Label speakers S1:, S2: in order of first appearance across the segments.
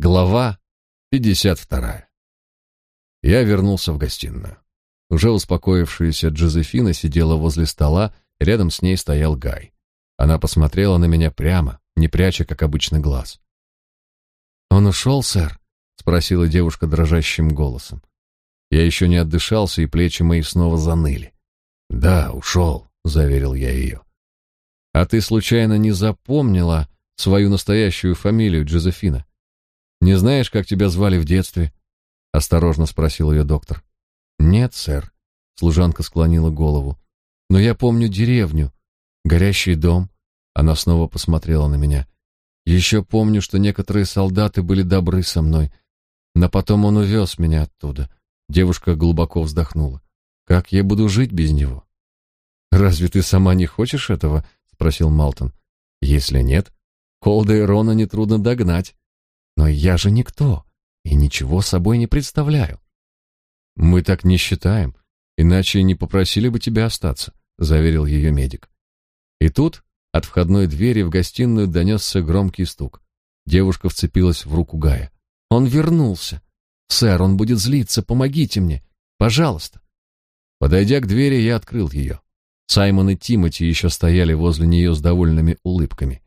S1: Глава 52. Я вернулся в гостиную. Уже успокоившаяся Джозефина сидела возле стола, рядом с ней стоял Гай. Она посмотрела на меня прямо, не пряча, как обычно, глаз. «Он ушел, сэр?» — спросила девушка дрожащим голосом. Я еще не отдышался, и плечи мои снова заныли. «Да, ушел», — заверил я ее. «А ты случайно не запомнила свою настоящую фамилию, Джозефина?» Не знаешь, как тебя звали в детстве? осторожно спросил ее доктор. Нет, сэр, служанка склонила голову. Но я помню деревню, горящий дом. Она снова посмотрела на меня. Еще помню, что некоторые солдаты были добры со мной, но потом он увез меня оттуда. Девушка глубоко вздохнула. Как я буду жить без него? Разве ты сама не хочешь этого? спросил Малтон. Если нет, Колда и Рона нетрудно догнать. Но я же никто и ничего собой не представляю. Мы так не считаем, иначе не попросили бы тебя остаться, заверил ее медик. И тут от входной двери в гостиную донесся громкий стук. Девушка вцепилась в руку Гая. Он вернулся. Сэр, он будет злиться, помогите мне, пожалуйста. Подойдя к двери, я открыл ее. Саймон и Тимоти еще стояли возле нее с довольными улыбками.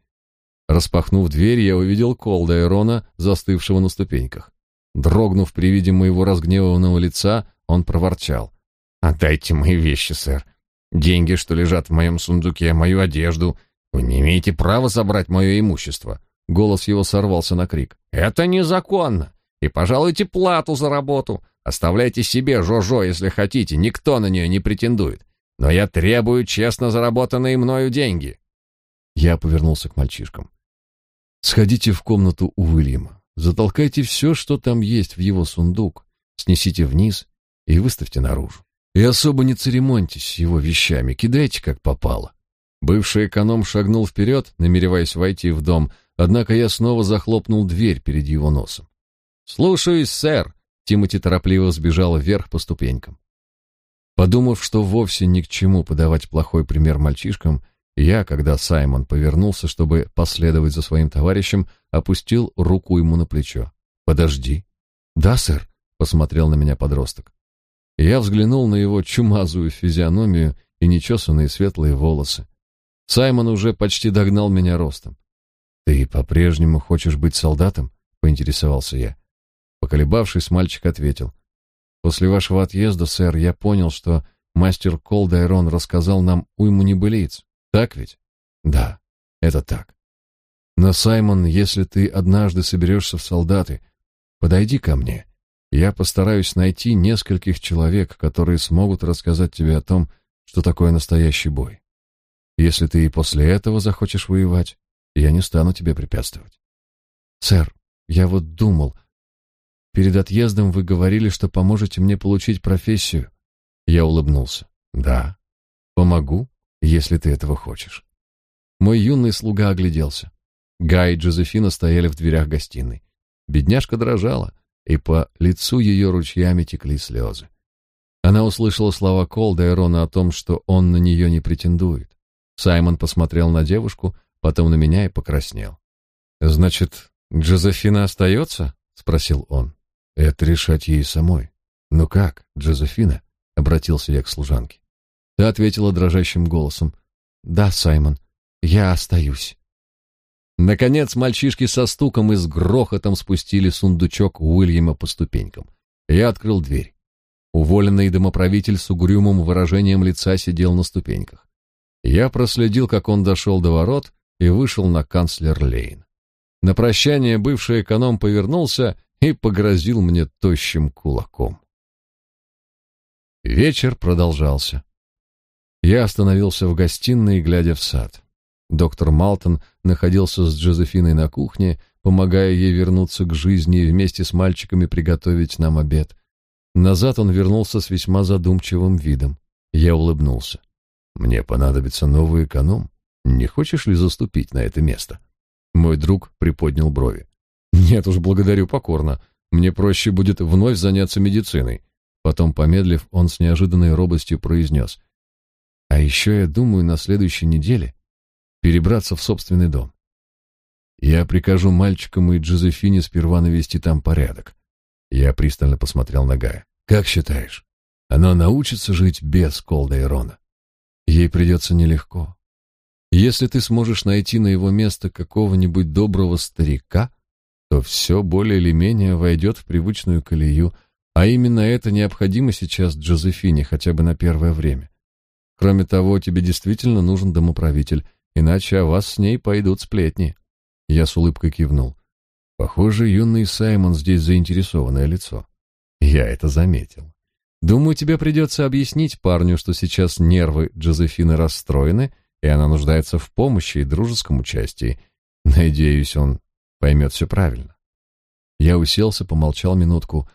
S1: Распахнув дверь, я увидел Колда и Рона, застывшего на ступеньках. Дрогнув при виде моего разгневанного лица, он проворчал. «Отдайте мои вещи, сэр. Деньги, что лежат в моем сундуке, мою одежду. Вы не имеете права забрать мое имущество». Голос его сорвался на крик. «Это незаконно. И пожалуйте плату за работу. Оставляйте себе Жожо, если хотите, никто на нее не претендует. Но я требую честно заработанные мною деньги». Я повернулся к мальчишкам. Сходите в комнату у Уильяма, затолкайте все, что там есть в его сундук, снесите вниз и выставьте наружу. И особо не церемоньтесь с его вещами, кидайте как попало. Бывший эконом шагнул вперед, намереваясь войти в дом, однако я снова захлопнул дверь перед его носом. «Слушаюсь, сэр!» Тимоти торопливо сбежал вверх по ступенькам. Подумав, что вовсе ни к чему подавать плохой пример мальчишкам, я, когда Саймон повернулся, чтобы последовать за своим товарищем, опустил руку ему на плечо. «Подожди». «Да, сэр», — посмотрел на меня подросток. Я взглянул на его чумазую физиономию и нечесанные светлые волосы. Саймон уже почти догнал меня ростом. «Ты по-прежнему хочешь быть солдатом?» — поинтересовался я. Поколебавшись, мальчик ответил. «После вашего отъезда, сэр, я понял, что мастер Колдайрон рассказал нам уйму небылиц. Так ведь? Да, это так. Но, Саймон, если ты однажды соберешься в солдаты, подойди ко мне. Я постараюсь найти нескольких человек, которые смогут рассказать тебе о том, что такое настоящий бой. Если ты и после этого захочешь воевать, я не стану тебе препятствовать. Сэр, я вот думал, перед отъездом вы говорили, что поможете мне получить профессию. Я улыбнулся. Да, помогу, если ты этого хочешь. Мой юный слуга огляделся. Гай и Джозефина стояли в дверях гостиной. Бедняжка дрожала, и по лицу ее ручьями текли слезы. Она услышала слова Колда и Рона о том, что он на нее не претендует. Саймон посмотрел на девушку, потом на меня и покраснел. «Значит, Джозефина остается?» — спросил он. «Это решать ей самой». «Ну как, Джозефина?» — обратился я к служанке. Та ответила дрожащим голосом. «Да, Саймон, я остаюсь». Наконец мальчишки со стуком и с грохотом спустили сундучок Уильяма по ступенькам. Я открыл дверь. Уволенный домоправитель с угрюмым выражением лица сидел на ступеньках. Я проследил, как он дошел до ворот и вышел на канцлер-лейн. На прощание бывший эконом повернулся и погрозил мне тощим кулаком. Вечер продолжался. Я остановился в гостиной, глядя в сад. Доктор Малтон находился с Джозефиной на кухне, помогая ей вернуться к жизни и вместе с мальчиками приготовить нам обед. Назад он вернулся с весьма задумчивым видом. Я улыбнулся. «Мне понадобится новый эконом. Не хочешь ли заступить на это место?» Мой друг приподнял брови. «Нет уж, благодарю покорно. Мне проще будет вновь заняться медициной». Потом, помедлив, он с неожиданной робостью произнес — а еще я думаю на следующей неделе перебраться в собственный дом. Я прикажу мальчикам и Джозефине сперва навести там порядок. Я пристально посмотрел на Гая. Как считаешь, она научится жить без Колдейрона? Ей придется нелегко. Если ты сможешь найти на его место какого-нибудь доброго старика, то все более или менее войдет в привычную колею, а именно это необходимо сейчас Джозефине, хотя бы на первое время. Кроме того, тебе действительно нужен домоправитель, иначе о вас с ней пойдут сплетни. Я с улыбкой кивнул. Похоже, юный Саймон здесь заинтересованное лицо. Я это заметил. Думаю, тебе придется объяснить парню, что сейчас нервы Джозефины расстроены, и она нуждается в помощи и дружеском участии. Надеюсь, он поймет все правильно. Я уселся, помолчал минутку,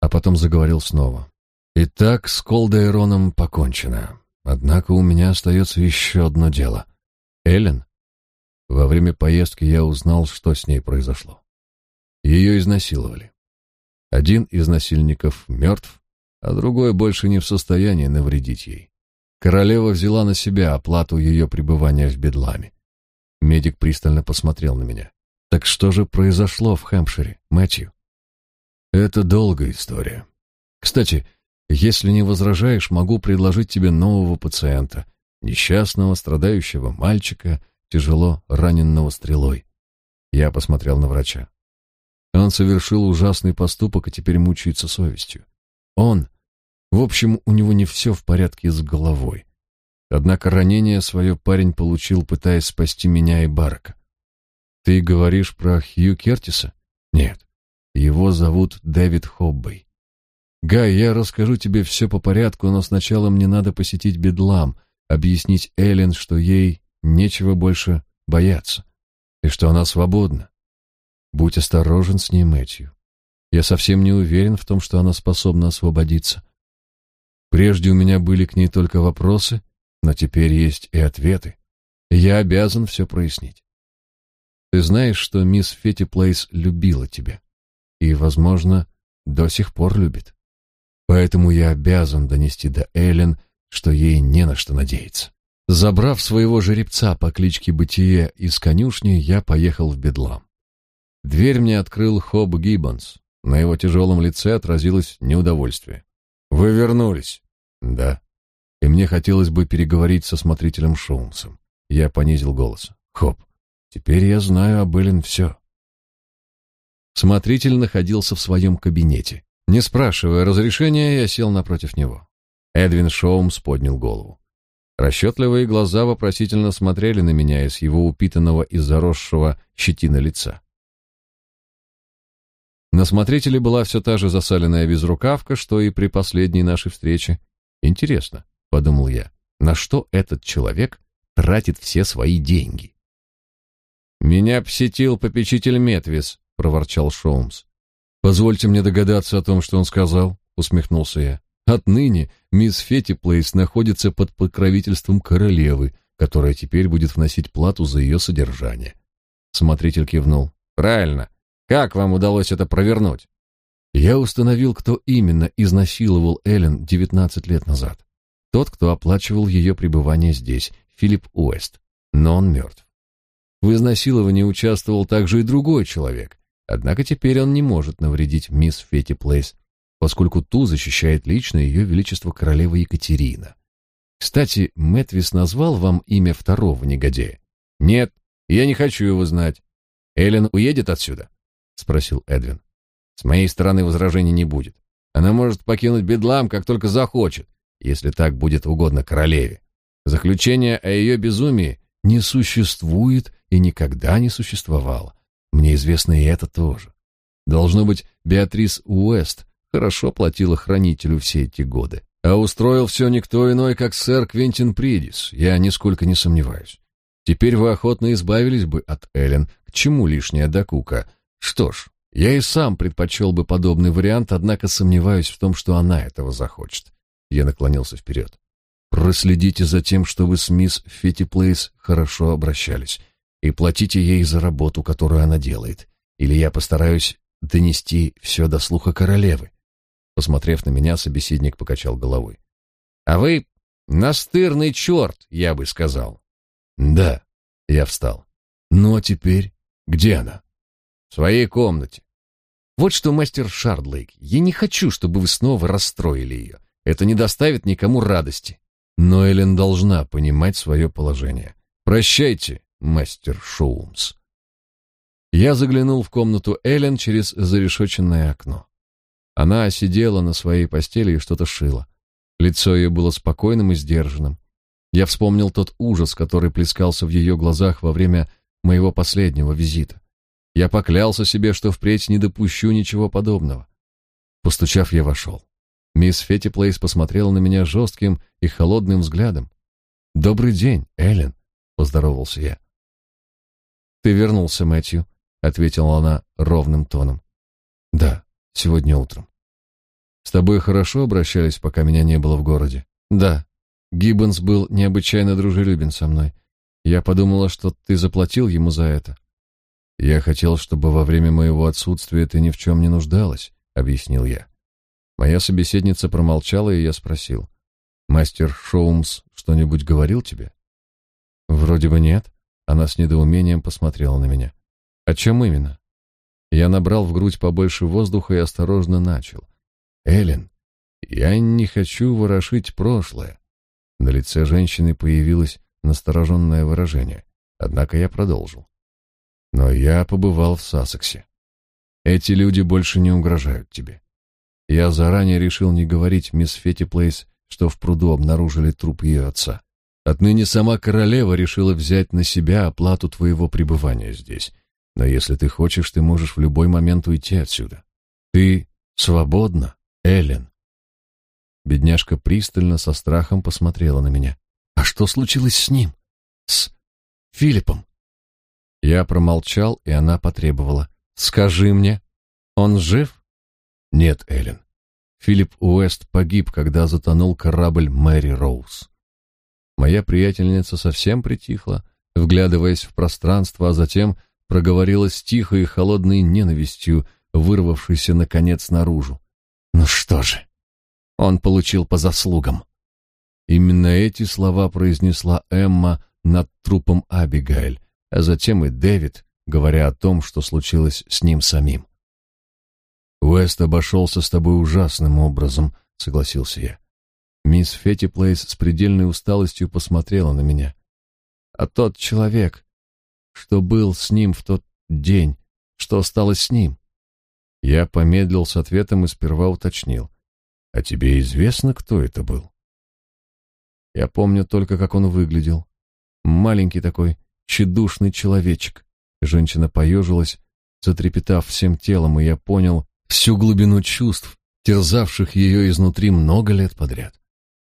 S1: а потом заговорил снова. Итак, с Колдейроном покончено. Однако у меня остается еще одно дело. Эллен. Во время поездки я узнал, что с ней произошло. Ее изнасиловали. Один из насильников мертв, а другой больше не в состоянии навредить ей. Королева взяла на себя оплату ее пребывания в Бедламе. Медик пристально посмотрел на меня. Так что же произошло в Хэмпшире, Мэтью? Это долгая история. Кстати, если не возражаешь, могу предложить тебе нового пациента, несчастного, страдающего мальчика, тяжело раненного стрелой. Я посмотрел на врача. Он совершил ужасный поступок и теперь мучается совестью. Он в общем, у него не все в порядке с головой. Однако ранение свое парень получил, пытаясь спасти меня и Барка. Ты говоришь про Хью Кертиса? Нет. Его зовут Дэвид Хоббей. Гай, я расскажу тебе все по порядку, но сначала мне надо посетить Бедлам, объяснить Эллен, что ей нечего больше бояться, и что она свободна. Будь осторожен с ней, Мэтью. Я совсем не уверен в том, что она способна освободиться. Прежде у меня были к ней только вопросы, но теперь есть и ответы. я обязан все прояснить. Ты знаешь, что мисс Фетти Плейс любила тебя. И, возможно, до сих пор любит. Поэтому я обязан донести до Эллен, что ей не на что надеяться. Забрав своего жеребца по кличке Бытие из конюшни, я поехал в Бедлам. Дверь мне открыл Хоб Гиббонс. На его тяжелом лице отразилось неудовольствие. «Вы вернулись». Да. И мне хотелось бы переговорить со смотрителем Шоумсом. Я понизил голос. Хоп, теперь я знаю об Эллен все. Смотритель находился в своем кабинете. Не спрашивая разрешения, я сел напротив него. Эдвин Шоумс поднял голову. Расчетливые глаза вопросительно смотрели на меня из его упитанного и заросшего щетина лица. На смотрителе была все та же засаленная безрукавка, что и при последней нашей встрече, Интересно, подумал я, на что этот человек тратит все свои деньги? Меня посетил попечитель Метвис, проворчал Шоумс. Позвольте мне догадаться о том, что он сказал, усмехнулся я. Отныне мисс Фетти Плейс находится под покровительством королевы, которая теперь будет вносить плату за ее содержание. Смотритель кивнул. Правильно. Как вам удалось это провернуть? Я установил, кто именно изнасиловал Эллен 19 лет назад. Тот, кто оплачивал ее пребывание здесь, Филипп Уэст, но он мертв. В изнасиловании участвовал также и другой человек, однако теперь он не может навредить мисс Фетти Плейс, поскольку ту защищает лично ее величество королева Екатерина. Кстати, Мэтвис назвал вам имя второго негодяя? Нет, я не хочу его знать. Эллен уедет отсюда? спросил Эдвин. С моей стороны возражений не будет. Она может покинуть Бедлам, как только захочет, если так будет угодно королеве. Заключение о ее безумии не существует и никогда не существовало. Мне известно и это тоже. Должно быть, Беатрис Уэст хорошо платила хранителю все эти годы. А устроил все никто иной, как сэр Квентин Придис, я нисколько не сомневаюсь. Теперь вы охотно избавились бы от Эллен, к чему лишняя докука. Что ж, я и сам предпочел бы подобный вариант, однако сомневаюсь в том, что она этого захочет. Я наклонился вперед. Проследите за тем, чтобы с мисс Фетти Плейс хорошо обращались, и платите ей за работу, которую она делает, или я постараюсь донести все до слуха королевы. Посмотрев на меня, собеседник покачал головой. А вы настырный черт, я бы сказал. Да, я встал. Ну а теперь Где она?
S2: В своей комнате.
S1: Вот что, мастер Шардлейк, я не хочу, чтобы вы снова расстроили ее. Это не доставит никому радости. Но Эллен должна понимать свое положение. Прощайте, мастер Шоумс. Я заглянул в комнату Эллен через зарешоченное окно. Она сидела на своей постели и что-то шила. Лицо ее было спокойным и сдержанным. Я вспомнил тот ужас, который плескался в ее глазах во время моего последнего визита. Я поклялся себе, что впредь не допущу ничего подобного. Постучав, я вошел. Мисс Фетти Плейс посмотрела на меня жестким и холодным взглядом. «Добрый день, Эллен», — поздоровался я. «Ты вернулся, Мэтью», — ответила она ровным тоном. «Да, сегодня утром». «С тобой хорошо обращались, пока меня не было в городе?» «Да. Гиббонс был необычайно дружелюбен со мной. Я подумала, что ты заплатил ему за это». «Я хотел, чтобы во время моего отсутствия ты ни в чем не нуждалась», — объяснил я. Моя собеседница промолчала, и я спросил. «Мастер Шоумс что-нибудь говорил тебе?» «Вроде бы нет». Она с недоумением посмотрела на меня. «О чем именно?» Я набрал в грудь побольше воздуха и осторожно начал. «Эллен, я не хочу ворошить прошлое». На лице женщины появилось настороженное выражение, однако я продолжил. «Но я побывал в Сассексе. Эти люди больше не угрожают тебе. Я заранее решил не говорить мисс Фетти Плейс, что в пруду обнаружили труп ее отца. Отныне сама королева решила взять на себя оплату твоего пребывания здесь. Но если ты хочешь, ты можешь в любой момент уйти отсюда. Ты свободна, Эллен. Бедняжка пристально со страхом посмотрела на меня. А что случилось с ним? С Филиппом? Я промолчал, и она потребовала: "Скажи мне, он жив?" Нет, Эллен. Филипп Уэст погиб, когда затонул корабль Мэри Роуз. Моя приятельница совсем притихла, вглядываясь в пространство, а затем проговорила с тихой и холодной ненавистью, вырвавшейся наконец наружу. Ну что же? Он получил по заслугам. Именно эти слова произнесла Эмма над трупом Абигайль, а затем и Дэвид, говоря о том, что случилось с ним самим. Уэст обошелся с тобой ужасным образом, согласился я. Мисс Фетти Плейс с предельной усталостью посмотрела на меня. А тот человек, что был с ним в тот день, что осталось с ним? Я помедлил с ответом и сперва уточнил: "А тебе известно, кто это был?" Я помню только, как он выглядел. Маленький такой, тщедушный человечек. Женщина поежилась, затрепетав всем телом, и я понял, всю глубину чувств, терзавших ее изнутри много лет подряд.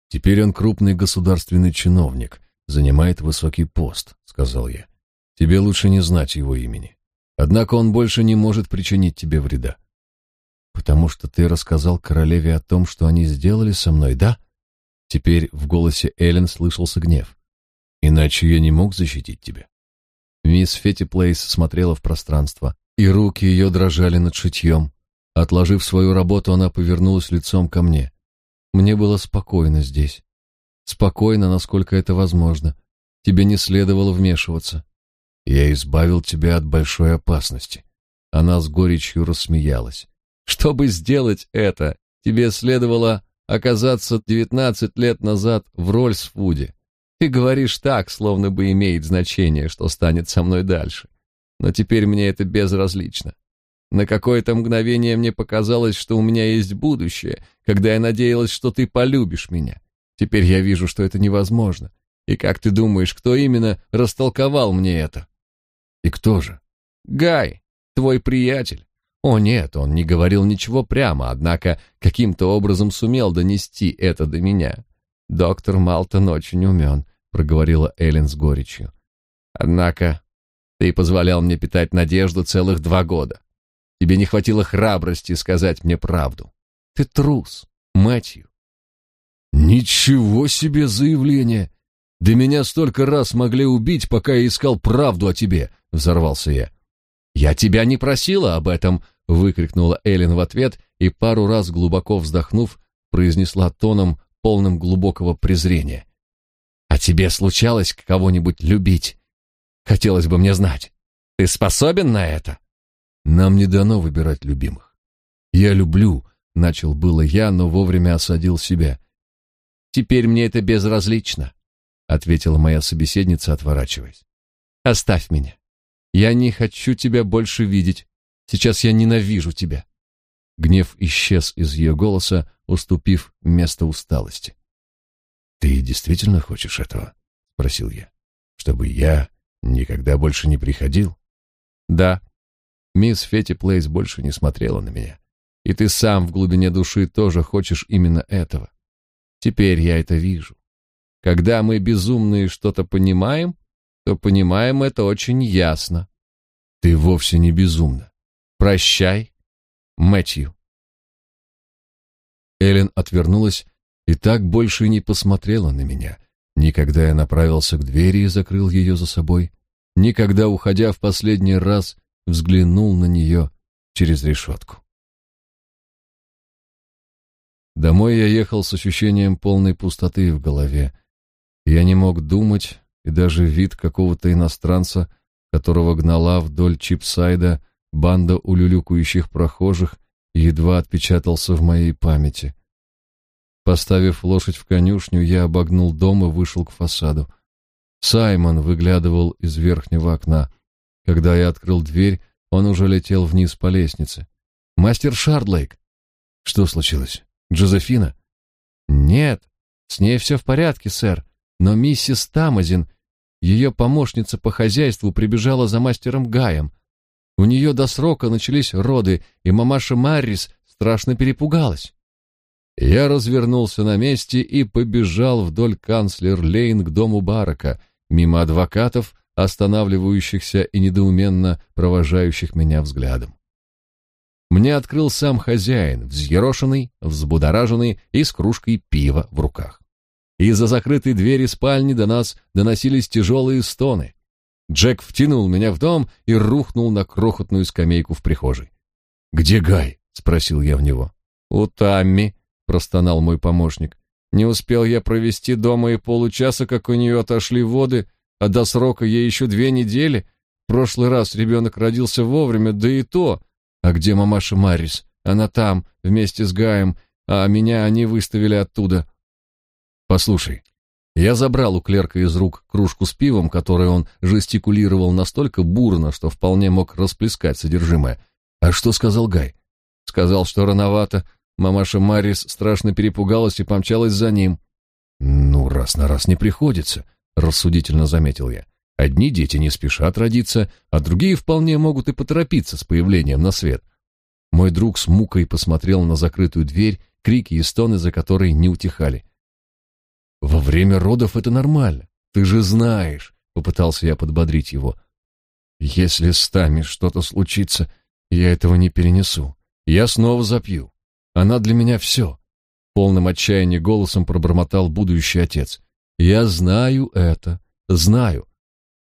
S1: Теперь он крупный государственный чиновник, занимает высокий пост, сказал я. Тебе лучше не знать его имени. Однако он больше не может причинить тебе вреда. Потому что ты рассказал королеве о том, что они сделали со мной, да? Теперь в голосе Эллен слышался гнев. Иначе я не мог защитить тебя. Мисс Фетти Плейс смотрела в пространство, и руки ее дрожали над шитьем. Отложив свою работу, она повернулась лицом ко мне. Мне было спокойно здесь. Спокойно, насколько это возможно. Тебе не следовало вмешиваться. Я избавил тебя от большой опасности. Она с горечью рассмеялась. Чтобы сделать это, тебе следовало оказаться девятнадцать лет назад в Рольсфуде. Ты говоришь так, словно бы имеет значение, что станет со мной дальше. Но теперь мне это безразлично. На какое-то мгновение мне показалось, что у меня есть будущее, когда я надеялась, что ты полюбишь меня. Теперь я вижу, что это невозможно. И как ты думаешь, кто именно растолковал мне это? И кто же? Гай, твой приятель. О нет, он не говорил ничего прямо, однако каким-то образом сумел донести это до меня. Доктор Малтон очень умен, проговорила Эллен с горечью. Однако ты позволял мне питать надежду целых два года. Тебе не хватило храбрости сказать мне правду. Ты трус, Мэтью. Ничего себе заявление! Да меня столько раз могли убить, пока я искал правду о тебе, взорвался я. Я тебя не просила об этом, выкрикнула Эллен в ответ и пару раз глубоко вздохнув, произнесла тоном полным глубокого презрения: "А тебе случалось кого-нибудь любить? Хотелось бы мне знать.
S2: Ты способен на это?
S1: Нам не дано выбирать любимых. Я люблю, начал было я, но вовремя осадил себя.
S2: Теперь мне это безразлично, ответила моя собеседница, отворачиваясь. Оставь меня. Я не хочу тебя больше видеть. Сейчас я ненавижу тебя.
S1: Гнев исчез из ее голоса, уступив место усталости. Ты действительно хочешь этого? спросил я. Чтобы я никогда больше не приходил?
S2: Да. Мисс Фетти Плейс больше не смотрела на меня. И ты сам в глубине души тоже хочешь именно этого. Теперь я это вижу. Когда мы безумные что-то понимаем, то понимаем это очень ясно.
S1: Ты вовсе не безумна.
S2: Прощай, Мэтью.
S1: Эллен отвернулась и так больше не посмотрела на меня. Никогда я направился к двери и закрыл ее за собой. Никогда, уходя в последний раз, взглянул на нее через решетку. Домой я ехал с ощущением полной пустоты в голове. Я не мог думать, и даже вид какого-то иностранца, которого гнала вдоль Чипсайда банда улюлюкающих прохожих, едва отпечатался в моей памяти. Поставив лошадь в конюшню, я обогнул дом и вышел к фасаду. Саймон выглядывал из верхнего окна. Когда я открыл дверь, он уже летел вниз по лестнице. «Мастер Шардлейк!» «Что случилось? Джозефина?»
S2: «Нет, с ней все в порядке, сэр, но миссис Тамазин, ее помощница по хозяйству, прибежала за мастером Гаем. У нее до срока начались роды, и мамаша Маррис страшно перепугалась».
S1: Я развернулся на месте и побежал вдоль канцлер-лейн к дому Барака, мимо адвокатов, останавливающихся и недоуменно провожающих меня взглядом. Мне открыл сам хозяин, взъерошенный, взбудораженный и с кружкой пива в руках. Из-за закрытой двери спальни до нас доносились тяжелые стоны. Джек втянул меня в дом и рухнул на крохотную скамейку в прихожей. «Где Гай?» — спросил я в него.
S2: «У Тамми», — простонал мой помощник. «Не успел я провести дома и получаса, как у нее отошли воды, а до срока ей еще две недели. В прошлый раз ребенок родился вовремя, да и то. А где мамаша Марис? Она там, вместе с Гаем, а меня они выставили оттуда».
S1: «Послушай, я забрал у клерка из рук кружку с пивом, которой он жестикулировал настолько бурно, что вполне мог расплескать содержимое. А что сказал Гай?
S2: Сказал, что рановато, Мамаша Марис страшно перепугалась и помчалась за ним.
S1: «Ну, раз на раз не приходится», — рассудительно заметил я. «Одни дети не спешат родиться, а другие вполне могут и поторопиться с появлением на свет». Мой друг с мукой посмотрел на закрытую дверь, крики и стоны, за которой не утихали. «Во время родов это нормально, ты же знаешь», — попытался я подбодрить его. «Если с Тами что-то случится, я этого не перенесу. Я снова запью. Она для меня все. Полным отчаяния голосом пробормотал будущий отец. Я знаю это, знаю.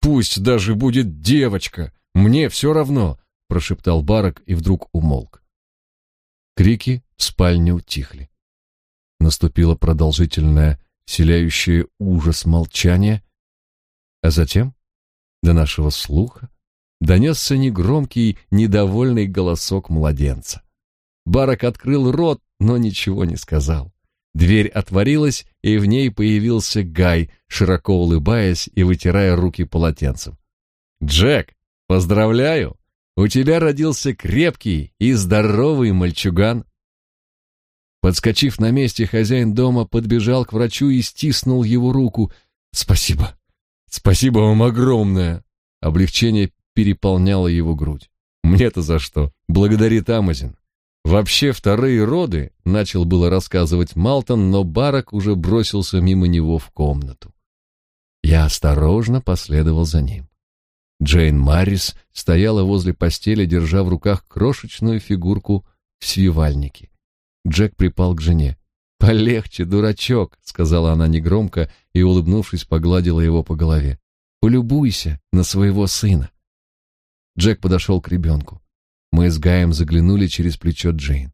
S1: Пусть даже будет девочка, мне все равно, прошептал Барак и вдруг умолк. Крики в спальне утихли. Наступило продолжительное, вселяющее ужас молчание, а затем до нашего слуха донесся негромкий, недовольный голосок младенца. Барак открыл рот, но ничего не сказал. Дверь отворилась, и в ней появился Гай, широко улыбаясь и вытирая руки полотенцем. «Джек, поздравляю! У тебя родился крепкий и здоровый мальчуган!» Подскочив на месте, хозяин дома подбежал к врачу и стиснул его руку. «Спасибо! Спасибо вам огромное!» Облегчение переполняло его грудь. «Мне-то за что? Благодарит Амазин. Вообще вторые роды, начал было рассказывать Малтон, но Барак уже бросился мимо него в комнату. Я осторожно последовал за ним. Джейн Маррис стояла возле постели, держа в руках крошечную фигурку в свивальнике. Джек припал к жене. «Полегче, дурачок», — сказала она негромко и, улыбнувшись, погладила его по голове. «Полюбуйся на своего сына». Джек подошел к ребенку. Мы с Гаем заглянули через плечо Джейн.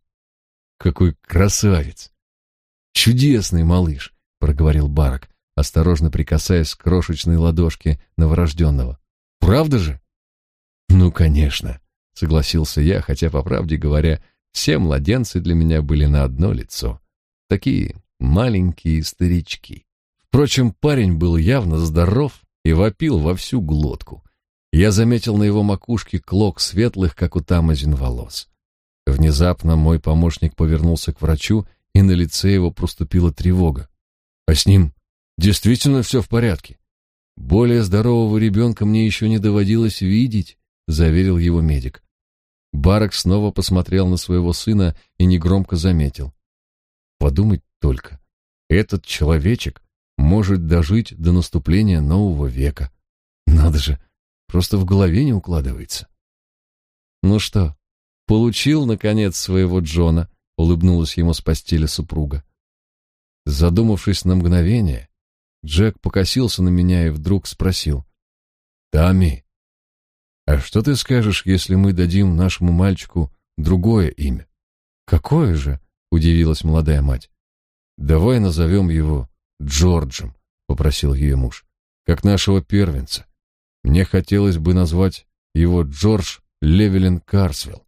S1: Какой красавец! Чудесный малыш, проговорил Барак, осторожно прикасаясь к крошечной ладошке новорожденного. Правда же? Ну, конечно, согласился я, хотя по правде говоря, все младенцы для меня были на одно лицо. Такие маленькие старички. Впрочем, парень был явно здоров и вопил во всю глотку. Я заметил на его макушке клок светлых, как у тамазин, волос. Внезапно мой помощник повернулся к врачу, и на лице его проступила тревога. А с ним действительно все в порядке. Более здорового ребенка мне еще не доводилось видеть, заверил его медик. Барак снова посмотрел на своего сына и негромко заметил: Подумать только, этот человечек может дожить до наступления нового века. Надо же, просто в голове не укладывается. Ну что, получил наконец своего Джона, улыбнулась ему с постели супруга. Задумавшись на мгновение, Джек покосился на меня и вдруг спросил: "Тами, а что ты скажешь, если мы дадим нашему мальчику другое имя?" "Какое же?" удивилась молодая мать. "Давай назовем его Джорджем", попросил ее муж. "Как нашего первенца. Мне хотелось бы назвать его Джордж Левелин Карсвелл".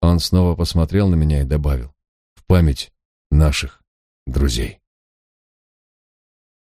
S1: Он снова посмотрел на меня и добавил: "В память наших друзей".